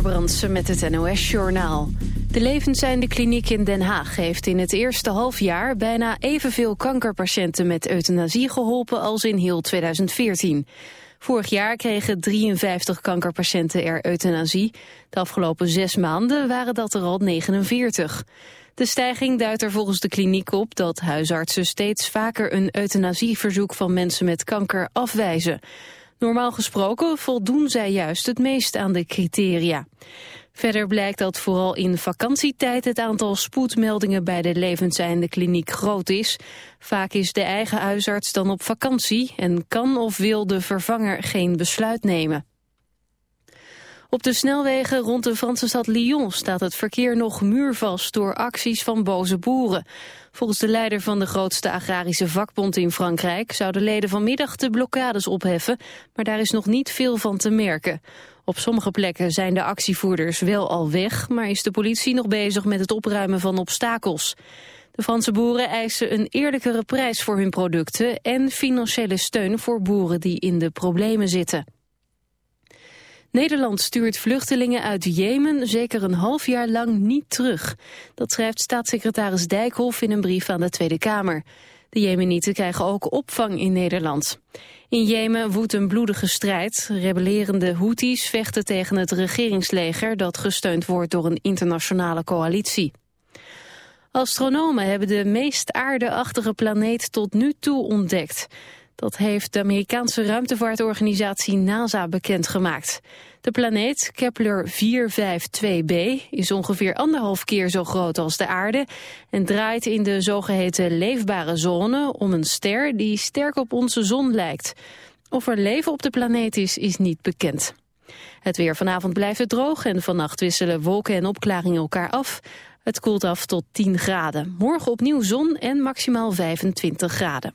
Met het NOS-journaal. De Levenseinde Kliniek in Den Haag heeft in het eerste halfjaar... bijna evenveel kankerpatiënten met euthanasie geholpen als in heel 2014. Vorig jaar kregen 53 kankerpatiënten er euthanasie. De afgelopen zes maanden waren dat er al 49. De stijging duidt er volgens de kliniek op dat huisartsen steeds vaker een euthanasieverzoek van mensen met kanker afwijzen. Normaal gesproken voldoen zij juist het meest aan de criteria. Verder blijkt dat vooral in vakantietijd het aantal spoedmeldingen bij de levenseinde kliniek groot is. Vaak is de eigen huisarts dan op vakantie en kan of wil de vervanger geen besluit nemen. Op de snelwegen rond de Franse stad Lyon staat het verkeer nog muurvast door acties van boze boeren. Volgens de leider van de grootste agrarische vakbond in Frankrijk zouden leden vanmiddag de blokkades opheffen, maar daar is nog niet veel van te merken. Op sommige plekken zijn de actievoerders wel al weg, maar is de politie nog bezig met het opruimen van obstakels. De Franse boeren eisen een eerlijkere prijs voor hun producten en financiële steun voor boeren die in de problemen zitten. Nederland stuurt vluchtelingen uit Jemen zeker een half jaar lang niet terug. Dat schrijft staatssecretaris Dijkhoff in een brief aan de Tweede Kamer. De Jemenieten krijgen ook opvang in Nederland. In Jemen woedt een bloedige strijd. Rebellerende Houthis vechten tegen het regeringsleger... dat gesteund wordt door een internationale coalitie. Astronomen hebben de meest aardeachtige planeet tot nu toe ontdekt. Dat heeft de Amerikaanse ruimtevaartorganisatie NASA bekendgemaakt. De planeet Kepler 452b is ongeveer anderhalf keer zo groot als de aarde... en draait in de zogeheten leefbare zone om een ster die sterk op onze zon lijkt. Of er leven op de planeet is, is niet bekend. Het weer vanavond blijft het droog en vannacht wisselen wolken en opklaringen elkaar af. Het koelt af tot 10 graden. Morgen opnieuw zon en maximaal 25 graden.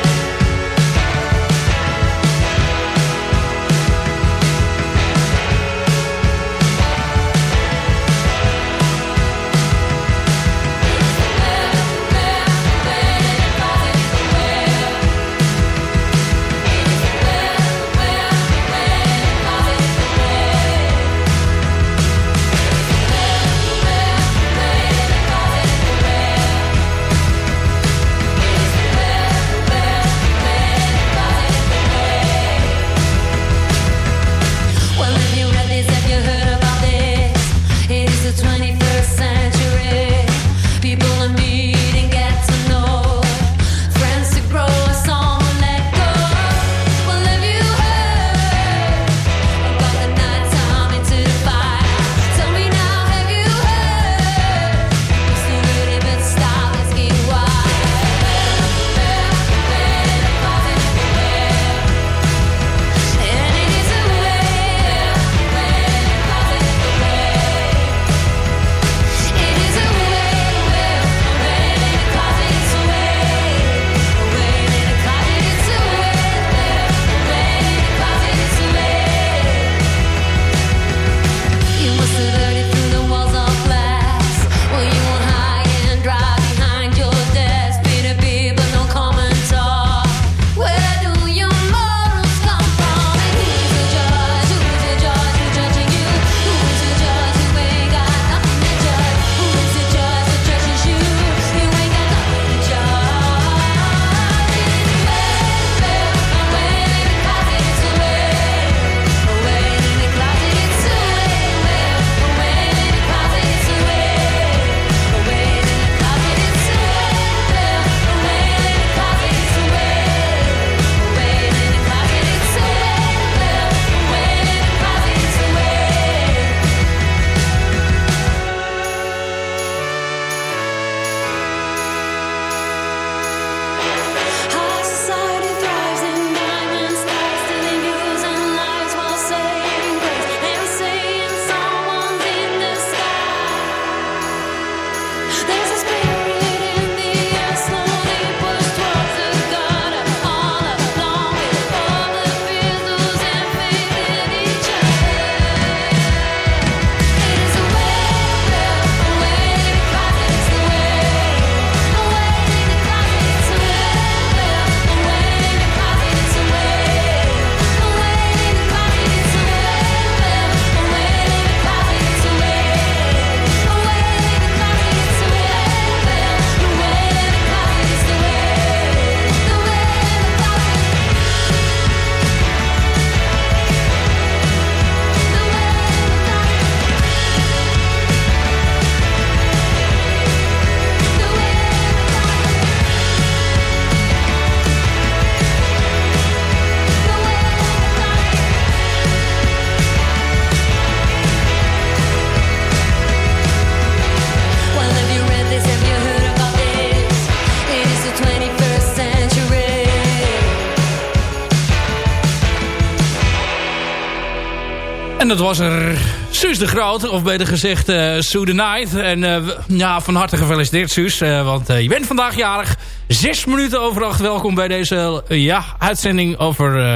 Dat was er Suus de Groot, of beter gezegd uh, Sue the Night. En uh, ja, van harte gefeliciteerd Suus, uh, want je bent vandaag jarig. Zes minuten over acht, welkom bij deze ja, uitzending over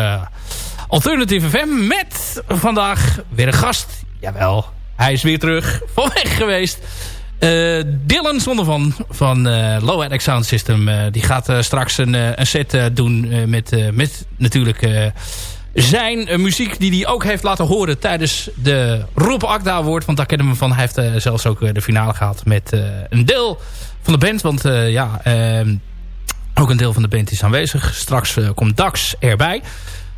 Alternative FM. Met vandaag weer een gast. Jawel, hij is weer terug, van weg geweest. Dylan Zondervan van Low Attic Sound System. die gaat straks een, een set doen met, met natuurlijk zijn uh, muziek die hij ook heeft laten horen tijdens de Rob Akda Award. Want daar kennen we van. Hij heeft uh, zelfs ook uh, de finale gehad met een deel van de band. Want ja, ehm, ook een deel van de band is aanwezig. Straks komt Dax erbij.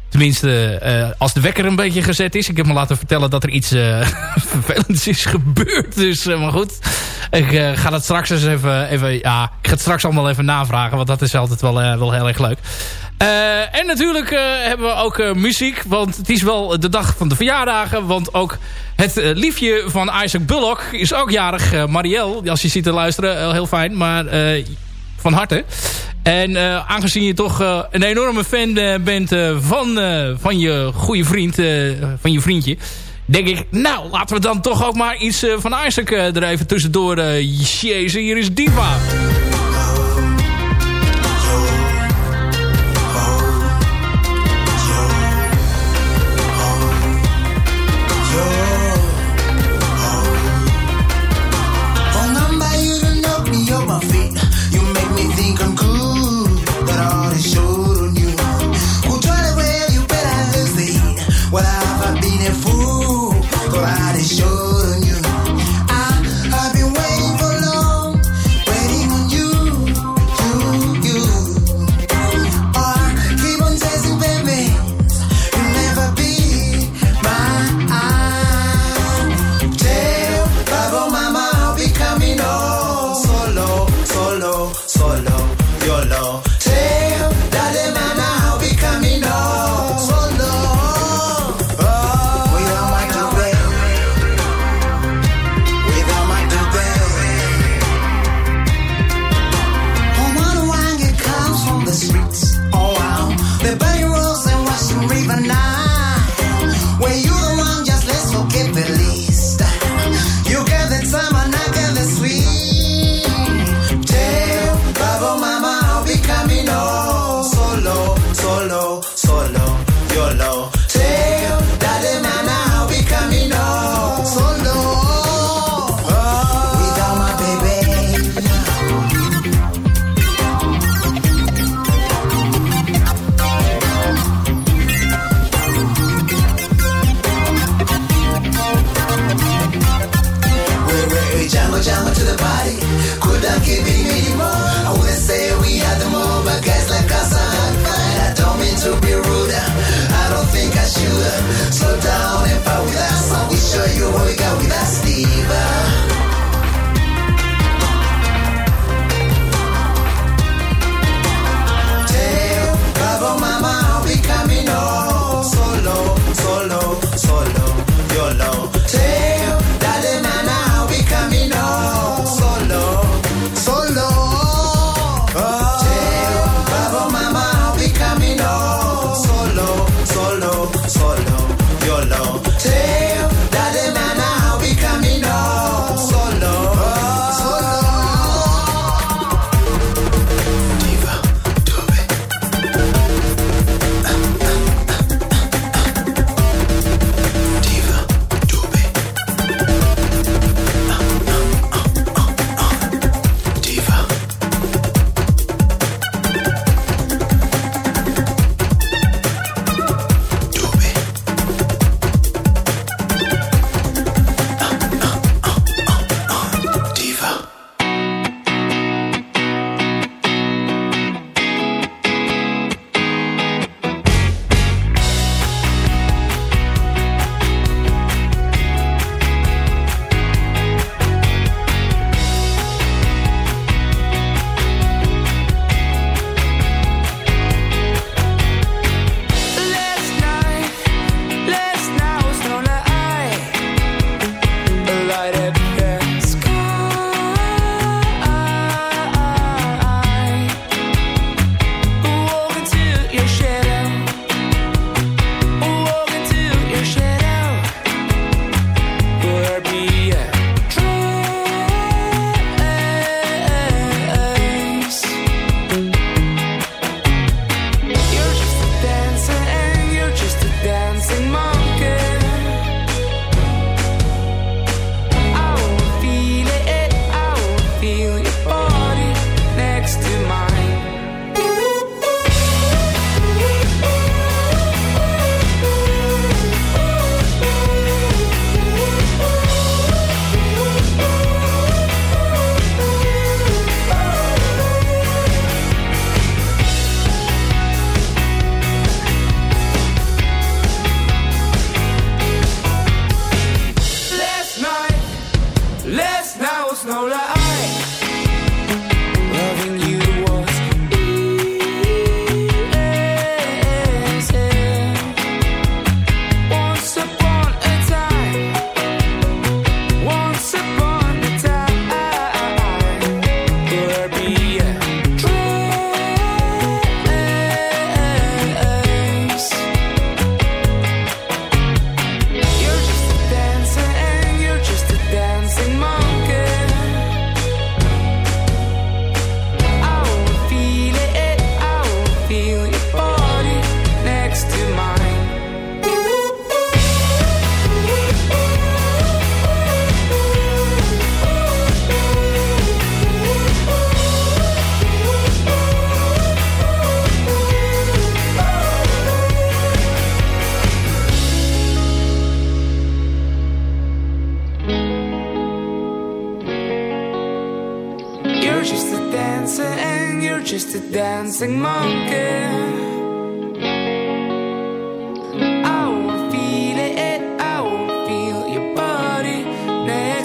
Tenminste, als de wekker een beetje gezet is. Ik heb me laten vertellen dat er iets vervelends is gebeurd. Dus, maar goed. Ik ga dat straks eens even, even... Ja, ik ga het straks allemaal even navragen. Want dat is altijd wel, wel heel erg leuk. En natuurlijk hebben we ook muziek. Want het is wel de dag van de verjaardagen. Want ook het liefje van Isaac Bullock is ook jarig. Marielle, als je ziet te luisteren, heel fijn. Maar van harte. En aangezien je toch een enorme fan bent van, van je goede vriend, van je vriendje... denk ik, nou, laten we dan toch ook maar iets van Isaac er even tussendoor jezus, hier is Diva.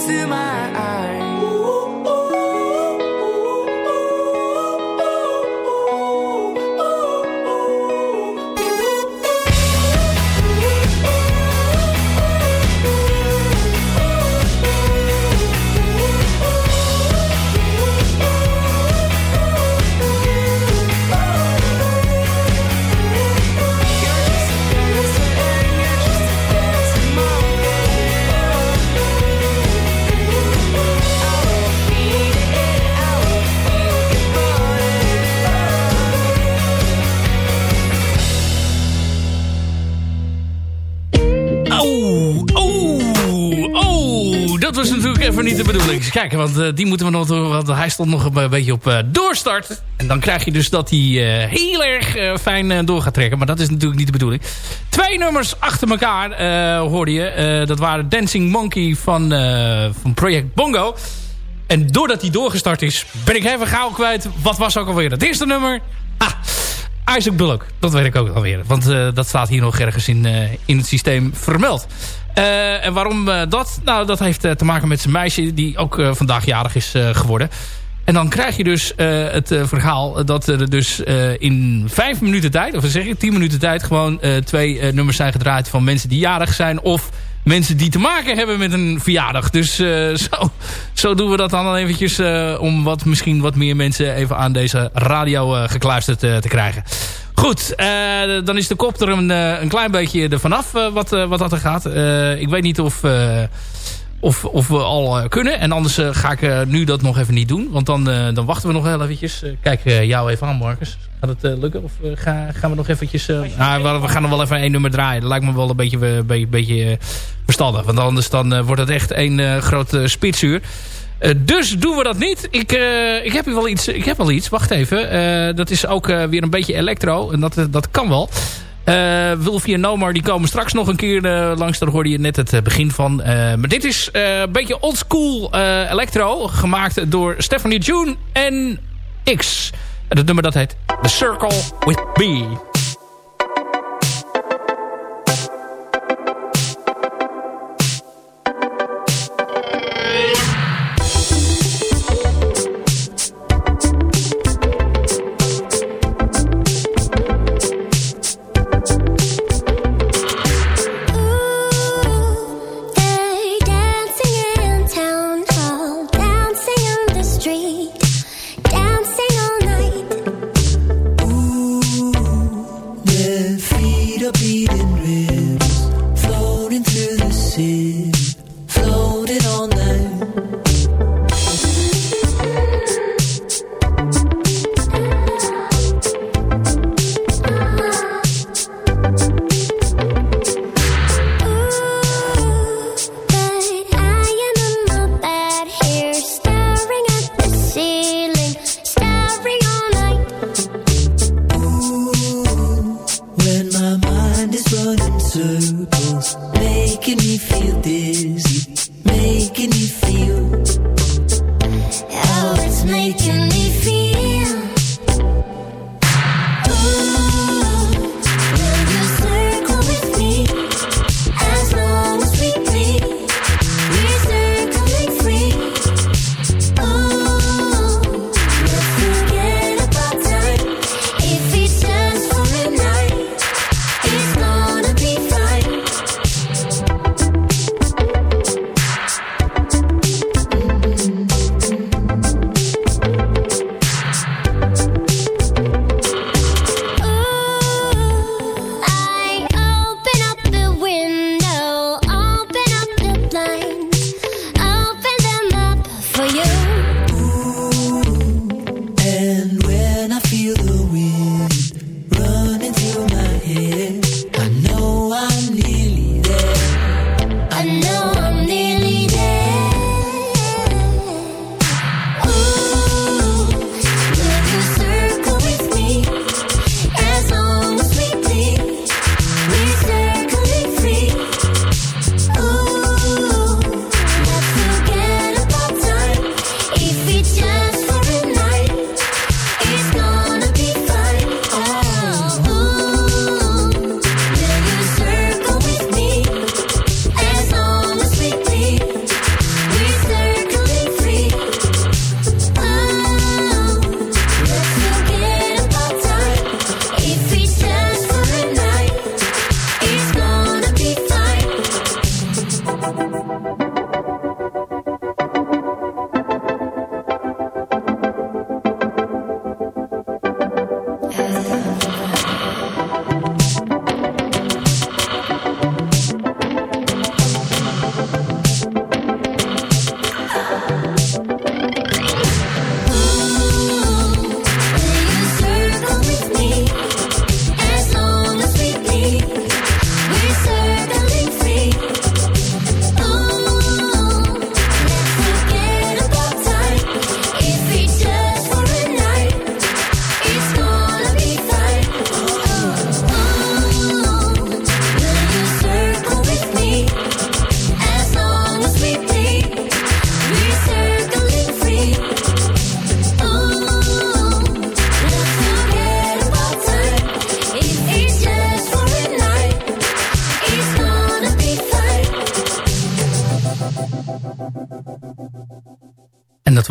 Even niet de bedoeling. Kijk, want uh, die moeten we nog... Want hij stond nog een beetje op uh, doorstart. En dan krijg je dus dat hij uh, heel erg fijn door gaat trekken. Maar dat is natuurlijk niet de bedoeling. Twee nummers achter elkaar hoorde je. dat waren Dancing Monkey van, van Project Bongo. En doordat hij doorgestart is, ben ik even gauw kwijt. Wat was ook alweer het eerste nummer? Ah, Isaac Bullock. Dat weet ik ook alweer. Want dat staat hier nog ergens in, in het systeem vermeld. Uh, en waarom uh, dat? Nou, dat heeft uh, te maken met zijn meisje die ook vandaag jarig is geworden. En dan krijg je dus het verhaal dat er dus in vijf minuten tijd, of zeg je tien minuten tijd, gewoon twee nummers zijn gedraaid van mensen die jarig zijn of mensen die te maken hebben met een verjaardag. Dus zo, zo doen we dat dan eventjes om wat, misschien wat meer mensen even aan deze radio gekluisterd te krijgen. Goed, uh, dan is de kop er een, een klein beetje er vanaf uh, wat, wat dat er gaat. ik weet niet of, of, of we al kunnen. En anders ga ik nu dat nog even niet doen. Want dan, dan wachten we nog heel eventjes. kijk jou even aan, Marcus. Gaat het lukken? Of ga, gaan we nog eventjes... nou, we gaan nog wel even één nummer draaien. Dat lijkt me wel een beetje, beetje, beetje verstandig. Want anders dan, wordt het echt één grote spitsuur. Uh, dus doen we dat niet. Ik, uh, ik heb hier wel iets. Ik heb wel iets. Wacht even. Uh, dat is ook weer een beetje electro. En dat, dat kan wel. Uh, Wilfie en Nomar die komen straks nog een keer langs. Daar hoorde je net het begin van. maar dit is een beetje oldschool electro. Gemaakt door Stephanie June en X. En het nummer dat heet The Circle with Me.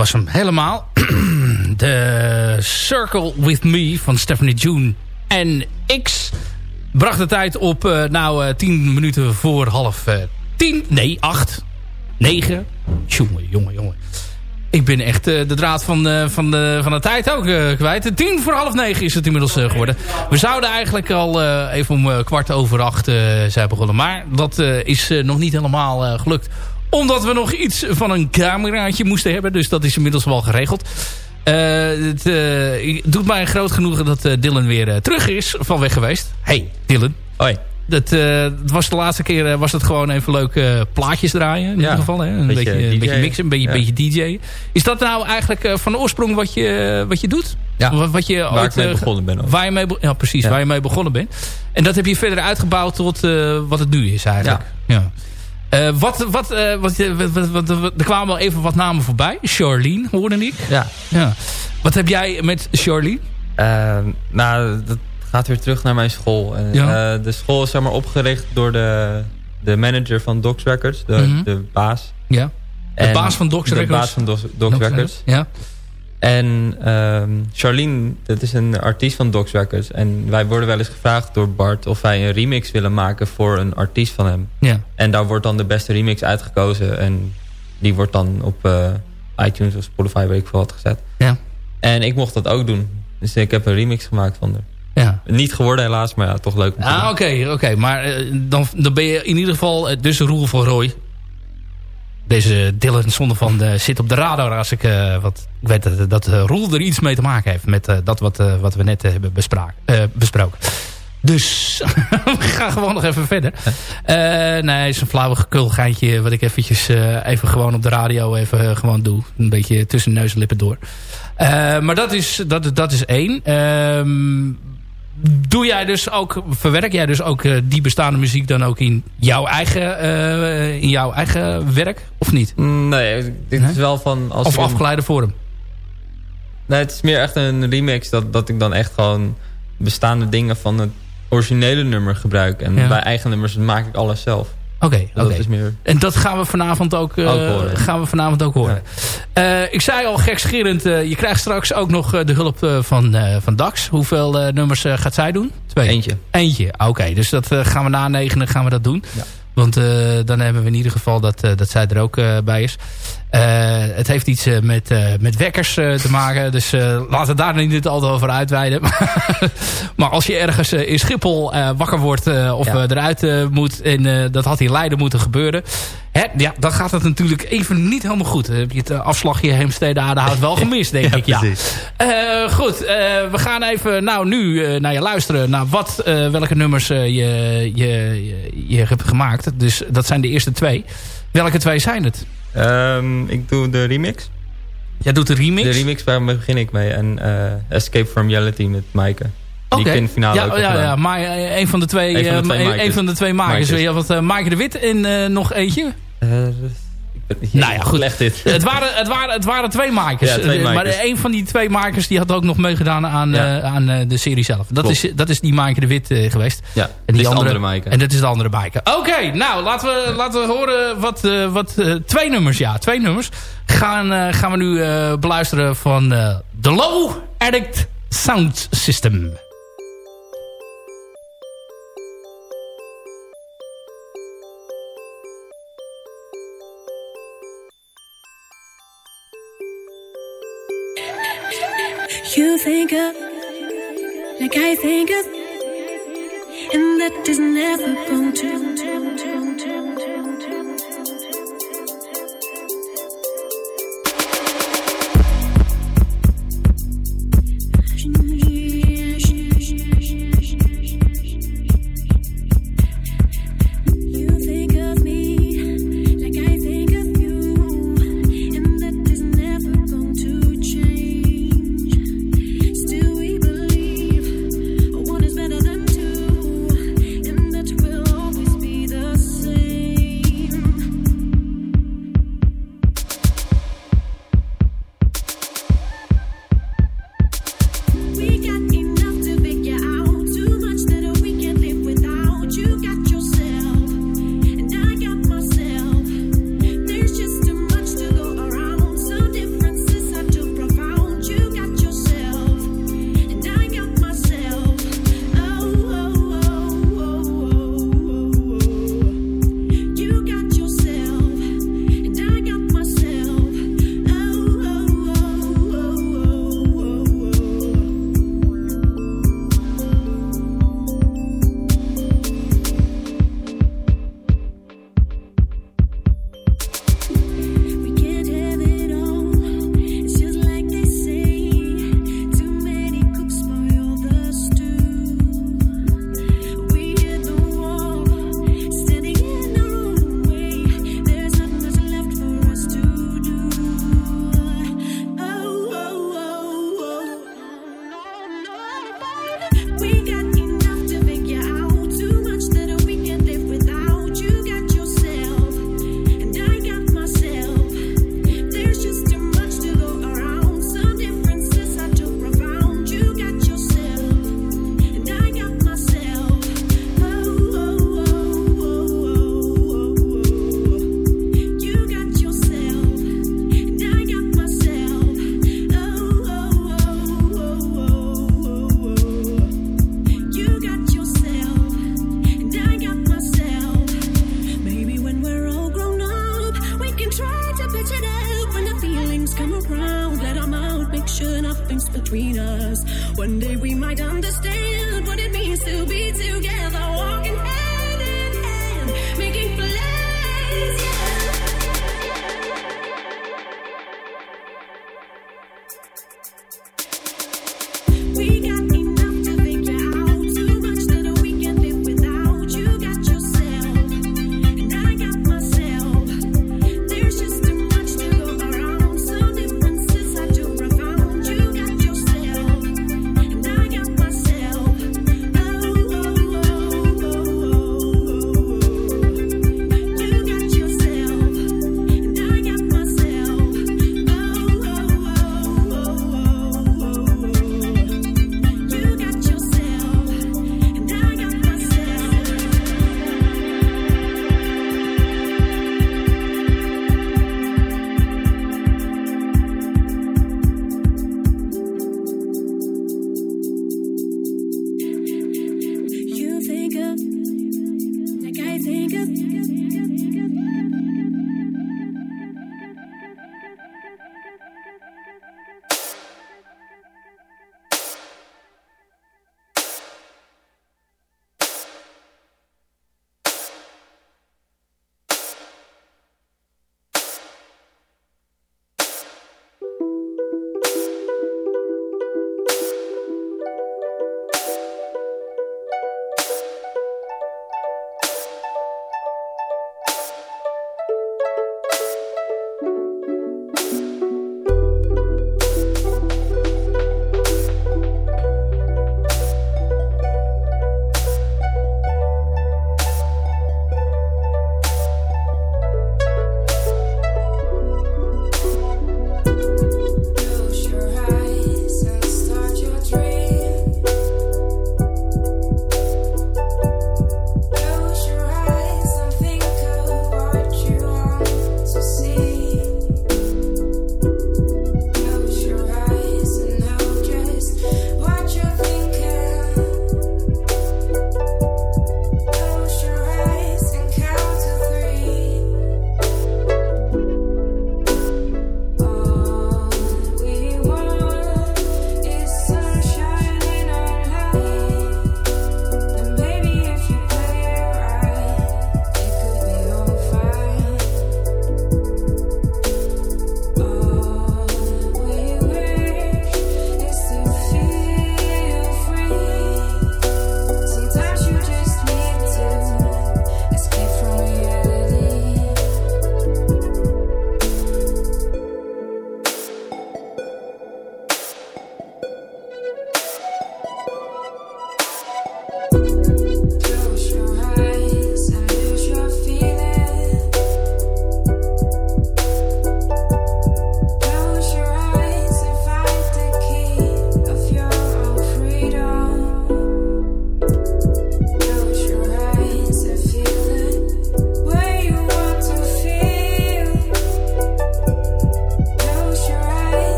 Was hem helemaal. De Circle With Me van Stephanie June en X bracht de tijd op uh, nou uh, tien minuten voor half uh, tien. Nee, acht. Negen. Jongen, jongen, jongen. Ik ben echt de draad van, van, de, van de tijd ook kwijt. Tien voor half negen is het inmiddels geworden. We zouden eigenlijk al even om kwart over acht zijn begonnen. Maar dat is nog niet helemaal gelukt omdat we nog iets van een cameraatje moesten hebben. Dus dat is inmiddels wel geregeld. Uh, het uh, doet mij groot genoegen dat uh, Dylan weer terug is van weg geweest. Hey Dylan. Hoi. Dat, was de laatste keer was het gewoon even leuk plaatjes draaien. In ja, ieder geval. Hè? Een, beetje, beetje, een beetje mixen, een beetje, ja. beetje DJ. Is dat nou eigenlijk van oorsprong wat je, wat je doet? Ja, wat, wat je waar ik mee begonnen ben. Ook. Waar je mee, ja, precies. Waar je mee begonnen bent. En dat heb je verder uitgebouwd tot wat het nu is eigenlijk. Ja. Uh, wat, wat, uh, wat, wat, wat, er kwamen wel even wat namen voorbij. Charlene hoorde ik. Ja. ja. Wat heb jij met Charlene? Uh, nou, dat gaat weer terug naar mijn school. Ja. de school is zeg maar opgericht door de, de manager van Docs Records. De, mm -hmm. de baas. Ja. De en baas van Docs Records. De baas van Docs, Docs Records. Ja. En um, Charlene, dat is een artiest van Docs Records. En wij worden wel eens gevraagd door Bart of wij een remix willen maken voor een artiest van hem. Ja. En daar wordt dan de beste remix uitgekozen. En die wordt dan op uh, iTunes of Spotify, weet ik veel wat, gezet. Ja. En ik mocht dat ook doen. Dus ik heb een remix gemaakt van haar. Ja. Niet geworden helaas, maar ja, toch leuk. Ah, oké, oké. Maar uh, dan, dan ben je in ieder geval uh, dus Roel van Roy deze Dylan zonder van de, zit op de radar als ik uh, wat ik weet dat, dat uh, Roel er iets mee te maken heeft met dat wat, wat we net hebben besproken. Dus we gaan gewoon nog even verder. nee, is een flauwe gekulgeintje wat ik eventjes even gewoon op de radio even gewoon doe. Een beetje tussen neus en lippen door. maar dat is, dat, dat is één. Doe jij dus ook, verwerk jij dus ook uh, die bestaande muziek dan ook in jouw eigen, uh, in jouw eigen werk, of niet? Nee, dit is wel van... Als of afgeleide vorm? Nee, het is meer echt een remix dat, dat ik dan echt gewoon bestaande dingen van het originele nummer gebruik. En ja. bij eigen nummers maak ik alles zelf. Oké, okay, okay. meer... en dat gaan we vanavond ook, uh, ook horen. Gaan we vanavond ook horen. Ja. Uh, ik zei al gekscherend, uh, je krijgt straks ook nog de hulp van, van Dax. Hoeveel nummers gaat zij doen? Twee. Eentje. Eentje, oké. Okay, dus dat gaan we na negenen gaan we dat doen. Ja. Want dan hebben we in ieder geval dat, dat zij er ook bij is. Het heeft iets met, met wekkers te maken. Dus laten we daar niet altijd over uitweiden. maar als je ergens in Schiphol wakker wordt of ja. eruit moet... en dat had in Leiden moeten gebeuren... Hè, ja, dan gaat het natuurlijk even niet helemaal goed. Heb je het afslagje Heemstede Aardehout wel gemist, denk ja, ik. Ja. Uh, goed, uh, we gaan even nou, nu uh, naar je luisteren. Naar wat, welke nummers je, je, je, je, hebt gemaakt. Dus dat zijn de eerste twee. Welke twee zijn het? Um, ik doe de remix. Jij doet de remix? De remix, waar begin ik mee. En Escape from Reality met Maaike. Die ik in de finale ja, ook ja, ja, maar een van de twee, een van de twee, uh, een van de twee makers. Maaike de Wit en uh, nog eentje. nou ja, goed. Dit. Het, waren, het, waren, het waren twee makers. Ja, twee maar een van die twee makers die had ook nog meegedaan aan, ja. aan de serie zelf. Dat is, dat is die Maaike de Wit geweest. Ja, en die andere, andere En dat is de andere Maaike. Oké, okay, nou laten we, laten we horen wat, wat twee nummers, ja, twee nummers. Gaan, gaan we nu beluisteren van The Low Addict Sound System. You think of like I think of, and that is never going to.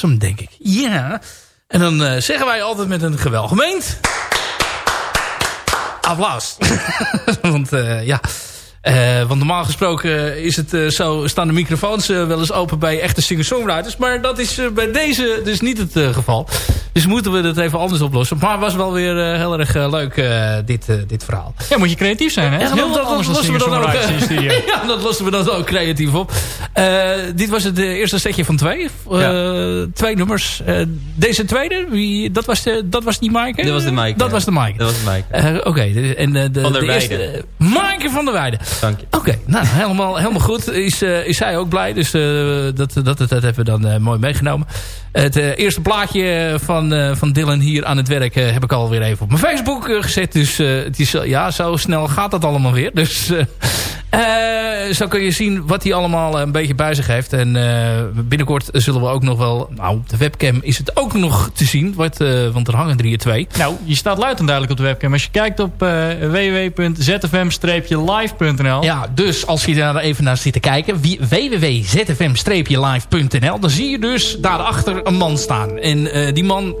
Hem, denk ik. Ja. En dan uh, zeggen wij altijd met een gewelgemeend. Applaus. Want uh, ja... Uh, want normaal gesproken is het uh, zo, staan de microfoons uh, wel eens open bij echte singer-songwriters. Maar dat is bij deze dus niet het geval. Dus moeten we dat even anders oplossen. Maar het was wel weer heel erg leuk, dit, dit verhaal. Ja, moet je creatief zijn, hè? Ja, heel dat, anders lossen we dan ook, ja, dat lossen we dan ook creatief op. dit was het eerste setje van twee. Ja. Twee nummers. deze tweede, wie, dat, was de, dat was die Maaike? Dat was de Maaike. Dat was de Maaike. Dat de. Oké, okay, en de, van der de eerste... Maaike van der Weijden. Dank je. Oké, nou helemaal, helemaal goed. Is, uh, is zij ook blij. Dus uh, dat, dat, dat, hebben we dan uh, mooi meegenomen. Het eerste plaatje van, van Dylan hier aan het werk heb ik alweer even op mijn Facebook gezet. Dus het is, ja, zo snel gaat dat allemaal weer. Dus zo kun je zien wat hij allemaal een beetje bij zich heeft. En binnenkort zullen we ook nog wel... Nou, op de webcam is het ook nog te zien. Wat, want er hangen drie twee. Nou, je staat luid en duidelijk op de webcam. Als je kijkt op www.zfm-live.nl ja, dus als je daar even naar zit te kijken. www.zfm-live.nl Dan zie je dus daarachter een man staan. En uh, die, man,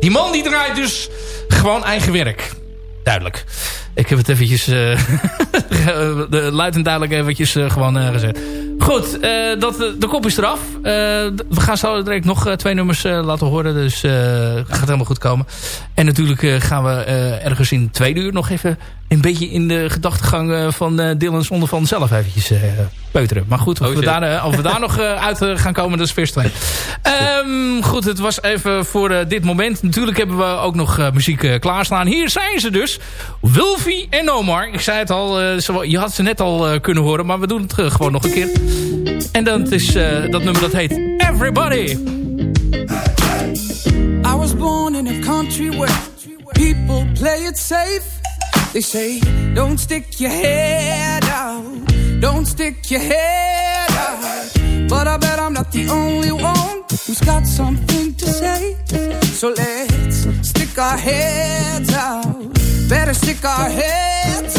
die man die draait dus gewoon eigen werk. Duidelijk. Ik heb het eventjes uh, luid en duidelijk eventjes uh, gewoon uh, gezet. Goed, dat, de kop is eraf. we gaan zo direct nog twee nummers laten horen. Dus gaat helemaal goed komen. En natuurlijk gaan we ergens in twee uur nog even een beetje in de gedachtegang van Dylan zonder van zelf eventjes peuteren. Maar goed, of, oh, we, daar, of we daar nog uit gaan komen, dat is vers 2. Um, goed, het was even voor dit moment. Natuurlijk hebben we ook nog muziek klaarstaan. Hier zijn ze dus. Wilfie en Omar. Ik zei het al, je had ze net al kunnen horen, maar we doen het gewoon nog een keer. En dat is dat nummer dat heet Everybody. I was born in a country where people play it safe. They say, don't stick your head out. Don't stick your head out. But I bet I'm not the only one who's got something to say. So let's stick our heads out. Better stick our heads.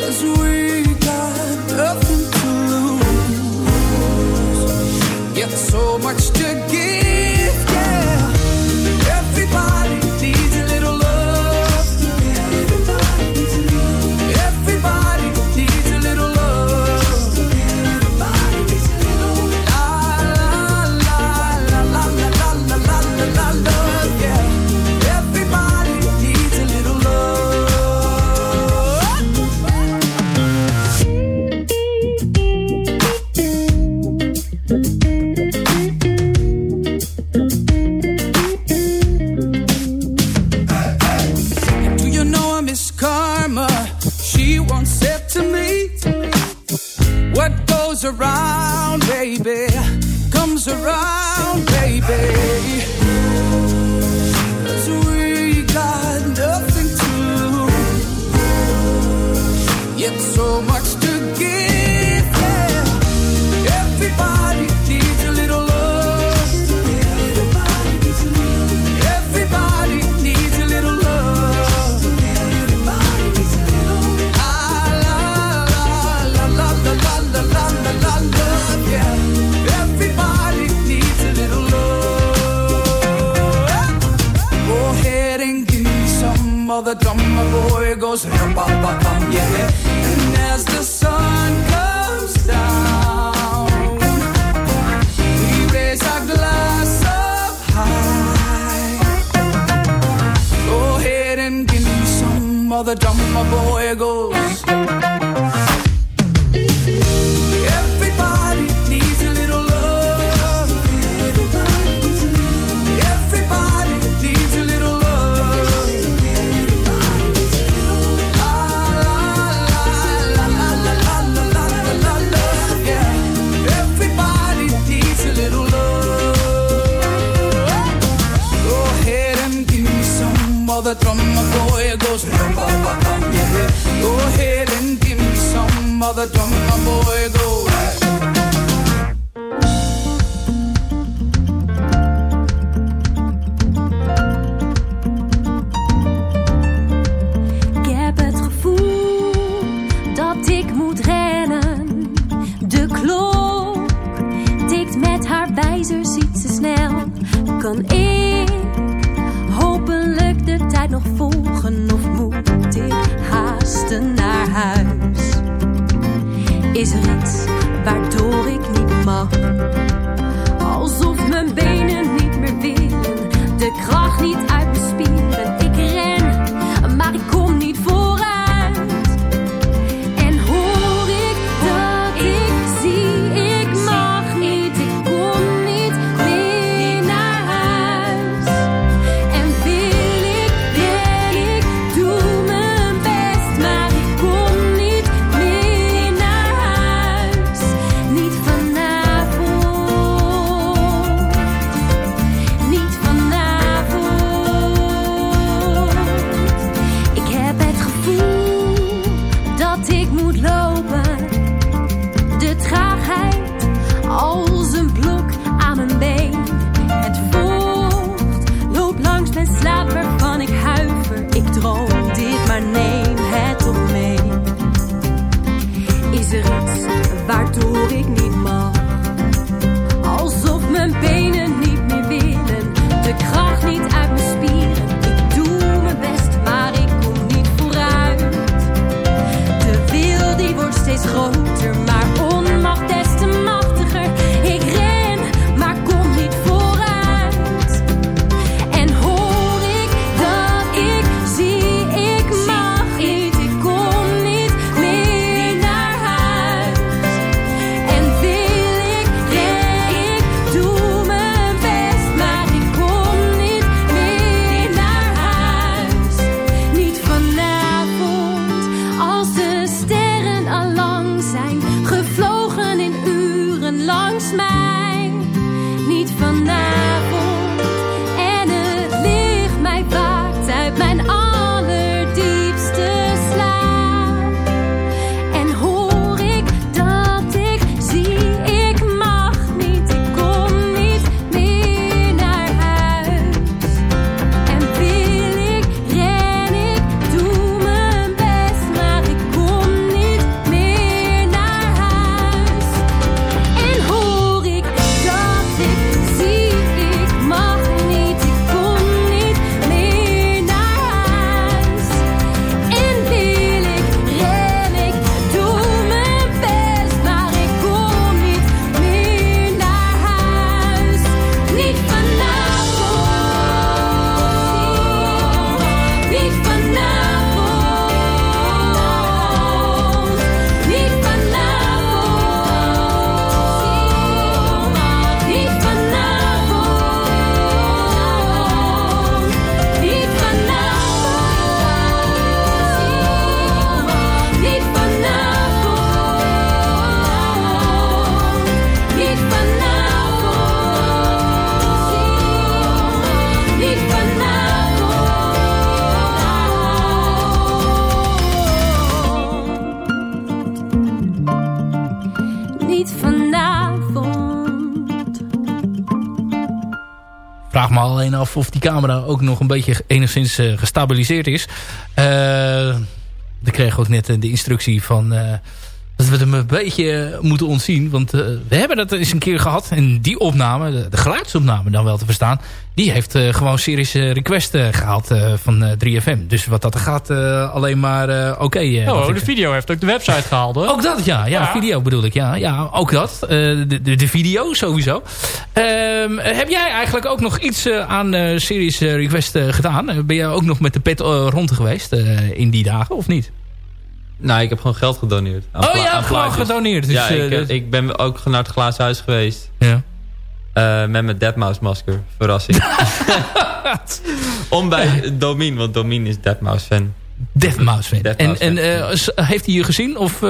Cause we got nothing to lose. So much to give, yeah. Everybody se embala é the drum of die camera ook nog een beetje enigszins eh, gestabiliseerd is. Ik kreeg ook net eh, de instructie van... eh, dat we hem een beetje moeten ontzien. Want eh, we hebben dat eens een keer gehad. En die opname, de, de geluidsopname dan wel te verstaan... die heeft eh, gewoon series eh, request eh, gehaald eh, van eh, 3FM. Dus wat dat gaat, eh, alleen maar eh, oké. eh, Oh, de video heeft ook de website gehaald hoor. ook dat, ja. Ja, Ja. video bedoel ik. Ja, ja ook dat. Eh, de, de, de video sowieso. Ehm, heb jij eigenlijk ook nog iets eh, aan eh, Series eh, Request eh, gedaan? Eh, ben jij ook nog met de pet eh, rond geweest eh, in die dagen, of niet? Nou, ik heb gewoon geld gedoneerd. aan oh ja, aan gewoon gedoneerd. Dus, ja, eh, ik, dat- ik ben ook naar het glazen huis geweest. ja. eh, met mijn Deadmau5 masker. Verrassing. Om bij Domin, want Domin is Deadmau5 fan. Fan. En, Deathmouse en fan. eh, s- heeft hij je gezien? Of, eh,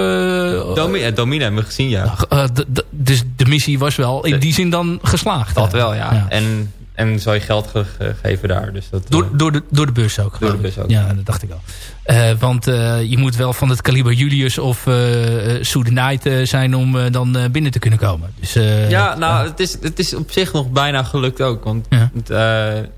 Domin, eh, Domin hebben we gezien, ja. eh, dus de missie was wel in die zin dan geslaagd. Dat eh. wel, ja. En, en zou je geld ge- ge- geven daar. Dus dat, Door, eh, door, de, door de bus ook. Door de bus ook. Ja, dat dacht ik al. Eh, want eh, je moet wel van het kaliber Julius of uh, zijn om dan binnen te kunnen komen. Dus, ja, nou, Het, is, het is op zich nog bijna gelukt ook. Want Ja. het,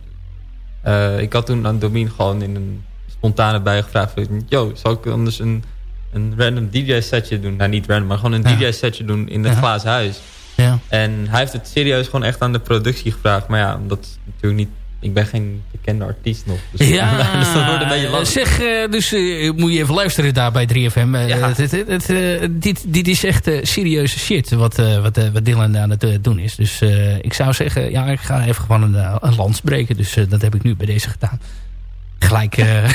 ik had toen aan Domin gewoon in een spontane bui gevraagd... van, Yo, zou ik anders een, een random DJ-setje doen? Nou, niet random, maar gewoon een Ja. DJ-setje doen in het Ja. glazen huis. Ja. En hij heeft het serieus gewoon echt aan de productie gevraagd. Maar ja, omdat natuurlijk niet ik ben geen bekende artiest nog. Dus ja, dus dat wordt een beetje lastig. Zeg, uh, dus uh, moet je even luisteren daar bij 3FM. Uh, ja. het, het, dit, dit is echt serieuze shit wat, wat, wat Dylan aan het doen is. Dus ik zou zeggen, ja, ik ga even gewoon een, een lans breken. Dus dat heb ik nu bij deze gedaan gelijk uh,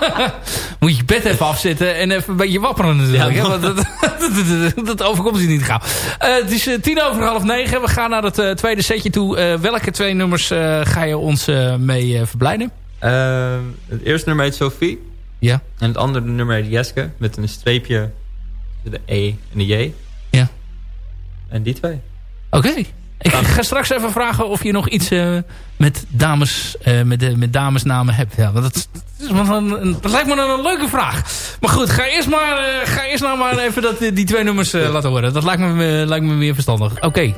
moet je bed even afzetten en even een beetje wapperen natuurlijk. Ja, dat, dat, dat, overkomt je niet gauw. Uh, het is uh, tien over half negen. We gaan naar het tweede setje toe. welke twee nummers ga je ons mee verblijden? het eerste nummer heet Sophie. Ja. En het andere nummer heet Jeske. Met een streepje de E en de J. Ja. En die twee. Oké. Ik ga straks even vragen of je nog iets uh, met, dames, uh, met, de, met damesnamen hebt. Ja, dat, dat, is een, dat lijkt me een leuke vraag. Maar goed, ga eerst, maar, uh, ga eerst nou maar even dat, die twee nummers laten horen. Dat lijkt me, lijkt me meer verstandig. Oké. Okay.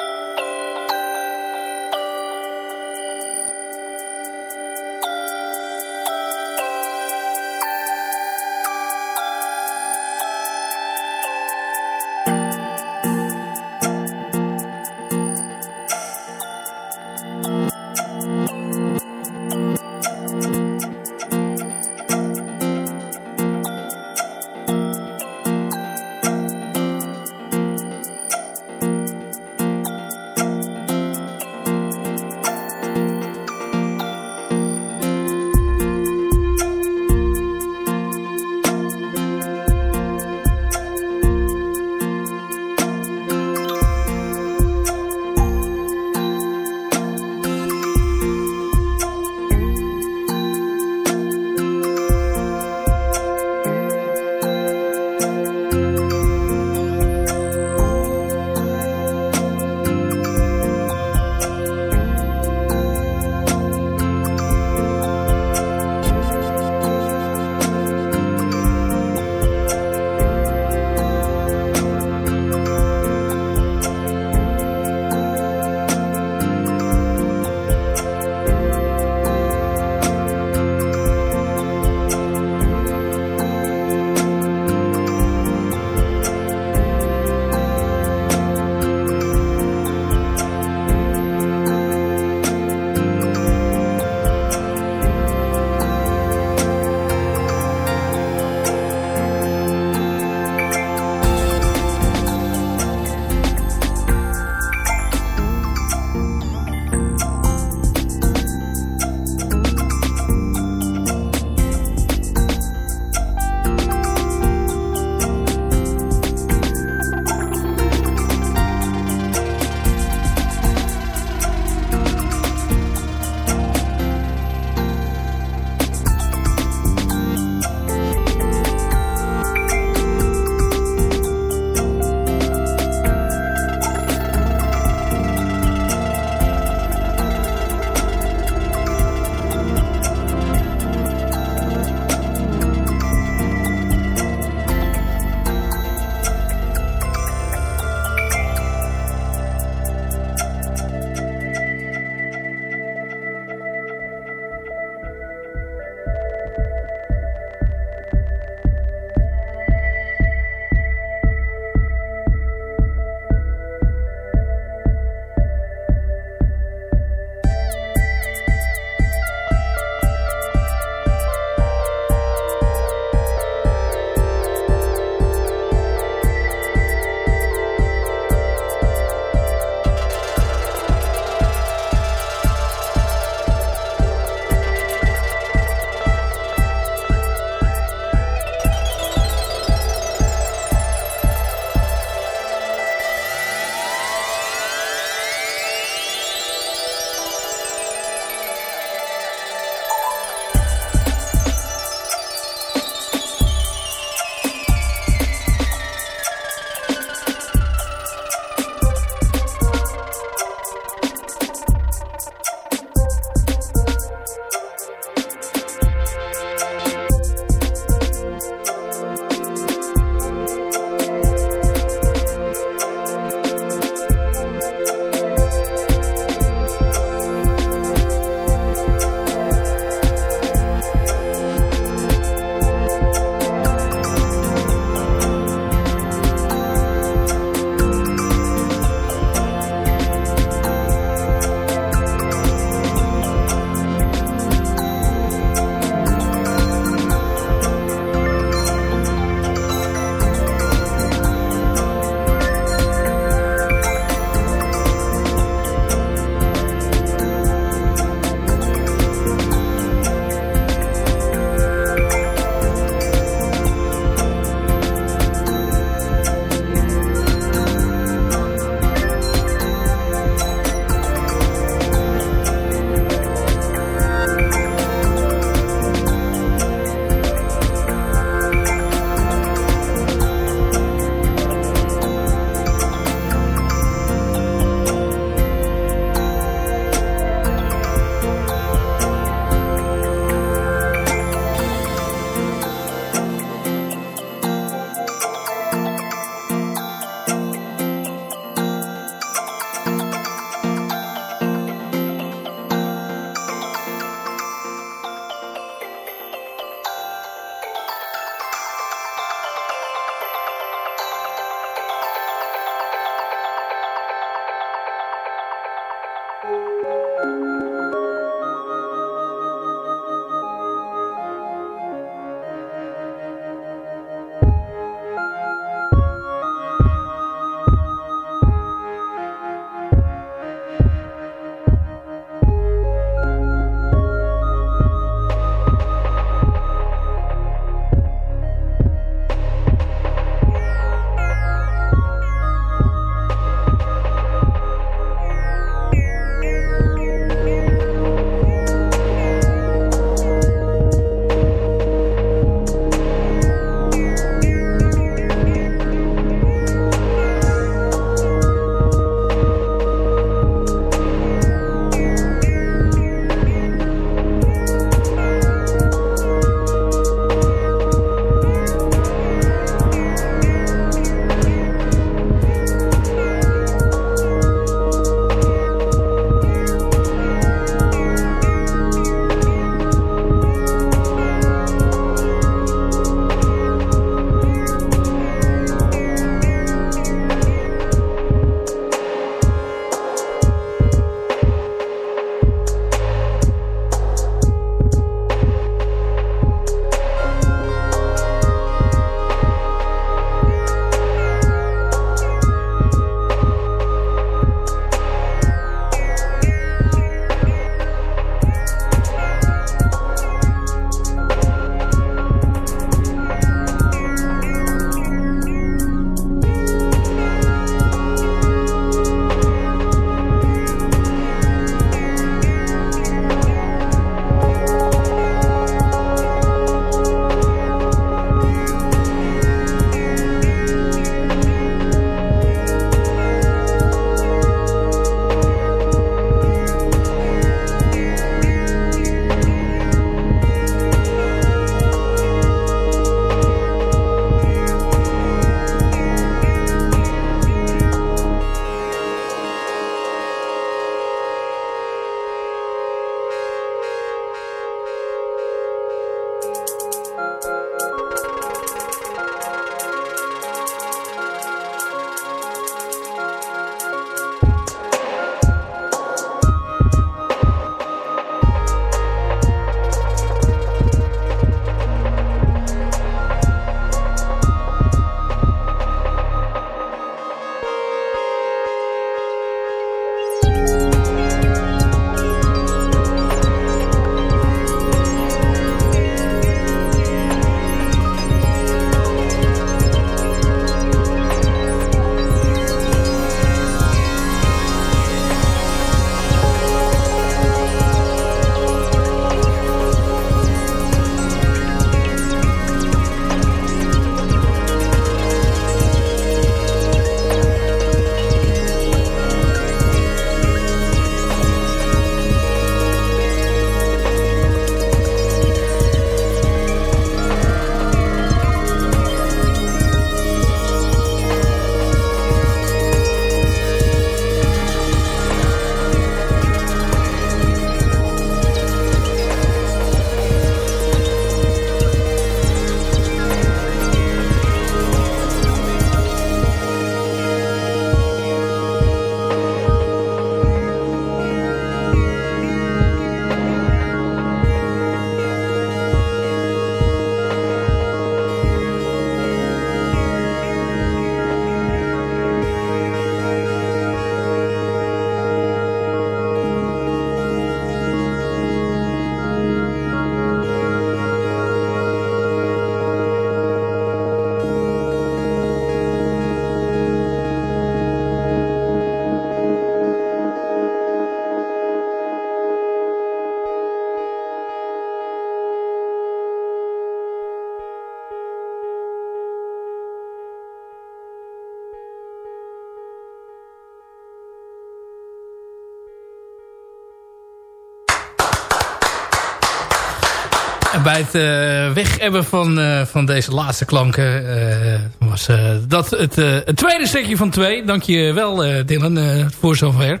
Het uh, weg hebben van, uh, van deze laatste klanken uh, was dat het, het, tweede stukje van twee. Dank je wel Dylan voor zover.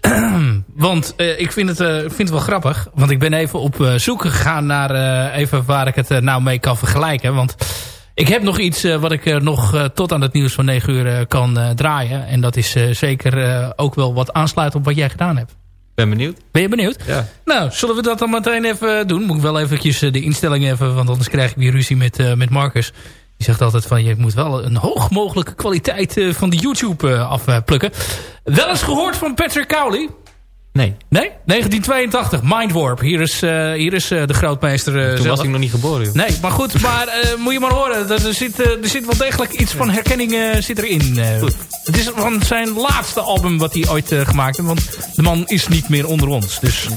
want ik vind, het, vind het wel grappig. Want ik ben even op zoek gegaan naar even waar ik het nou mee kan vergelijken. Want ik heb nog iets wat ik nog tot aan het nieuws van 9 uur kan draaien. En dat is zeker ook wel wat aansluit op wat jij gedaan hebt ben benieuwd. Ben je benieuwd? Ja. Nou, zullen we dat dan meteen even doen? Moet ik wel eventjes eh, de instellingen even... want anders krijg ik weer ruzie met, uh, met Marcus. Die zegt altijd van... je moet wel een hoog mogelijke kwaliteit uh, van de YouTube uh, afplukken. Wel eens gehoord van Patrick Cowley? Nee. Nee? 1982, Mindwarp. Hier is, uh, hier is uh, de grootmeester uh, Toen zelf. was ik nog niet geboren. Joh. Nee, maar goed, maar moet je maar horen. Er zit, er zit wel degelijk iets van herkenning zit erin. Het is van zijn laatste album wat hij ooit gemaakt heeft. Want de man is niet meer onder ons. Dus...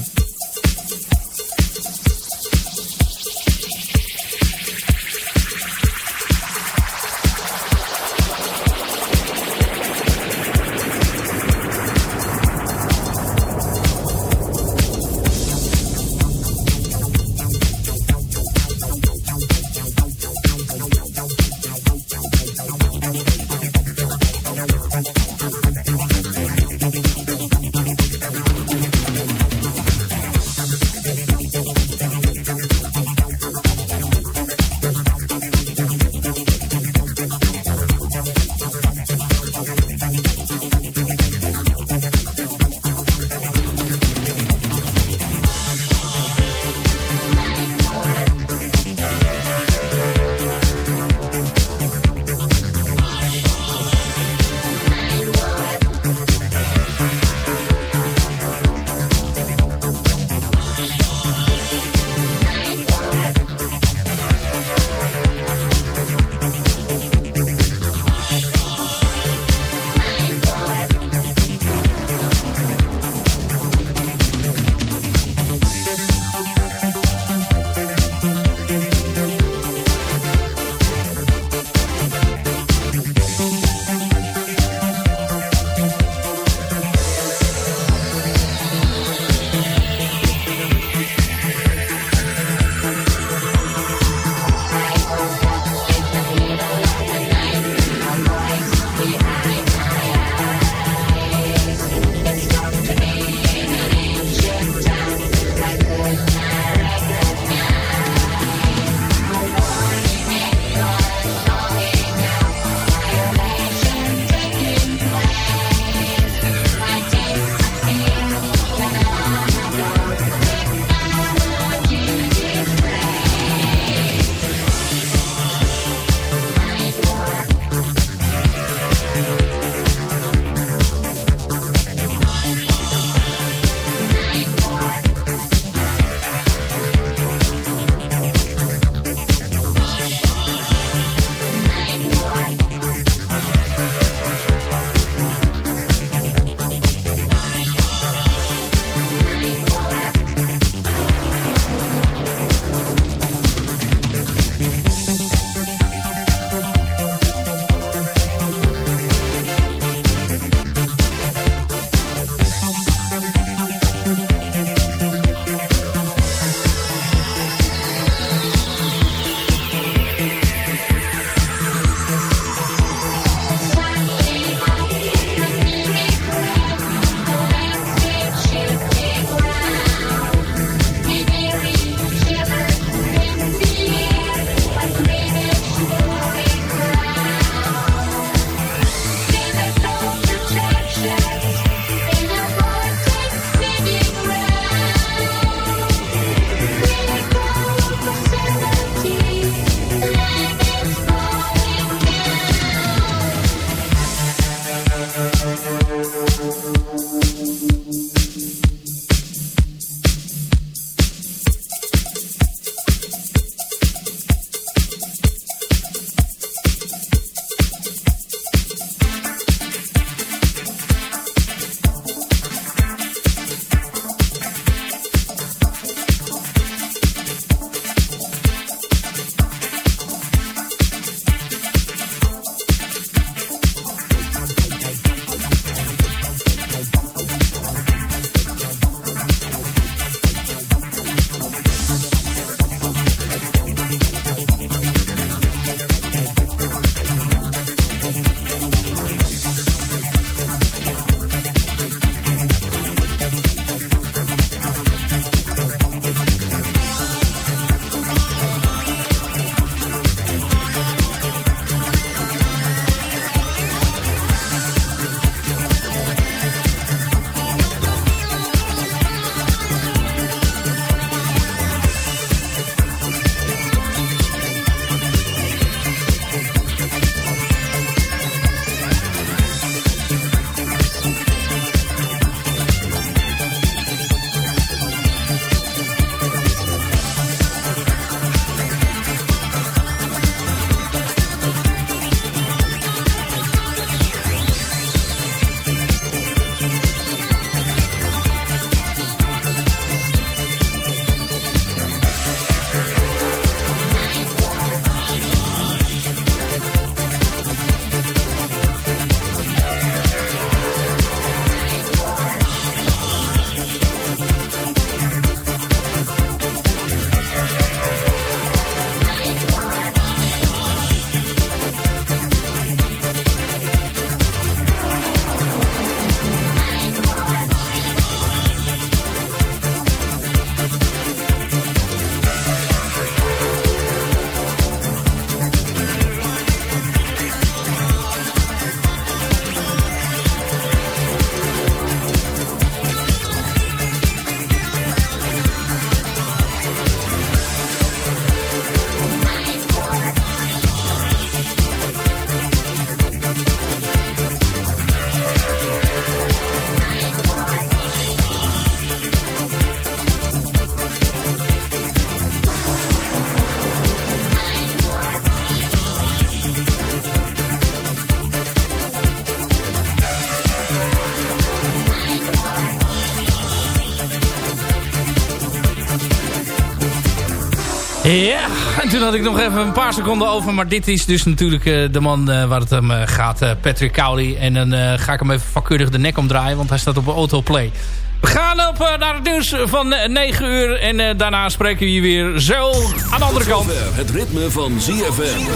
Ja, en toen had ik nog even een paar seconden over. Maar dit is dus natuurlijk de man waar het hem gaat, Patrick Cowley. En dan ga ik hem even vakkundig de nek omdraaien, want hij staat op autoplay. We gaan op naar het nieuws van 9 uur. En daarna spreken we je weer zo aan de andere kant. Het ritme van ZFM.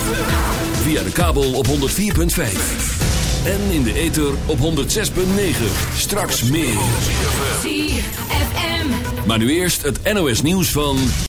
Via de kabel op 104.5. En in de ether op 106.9. Straks meer. ZFM. Maar nu eerst het NOS nieuws van...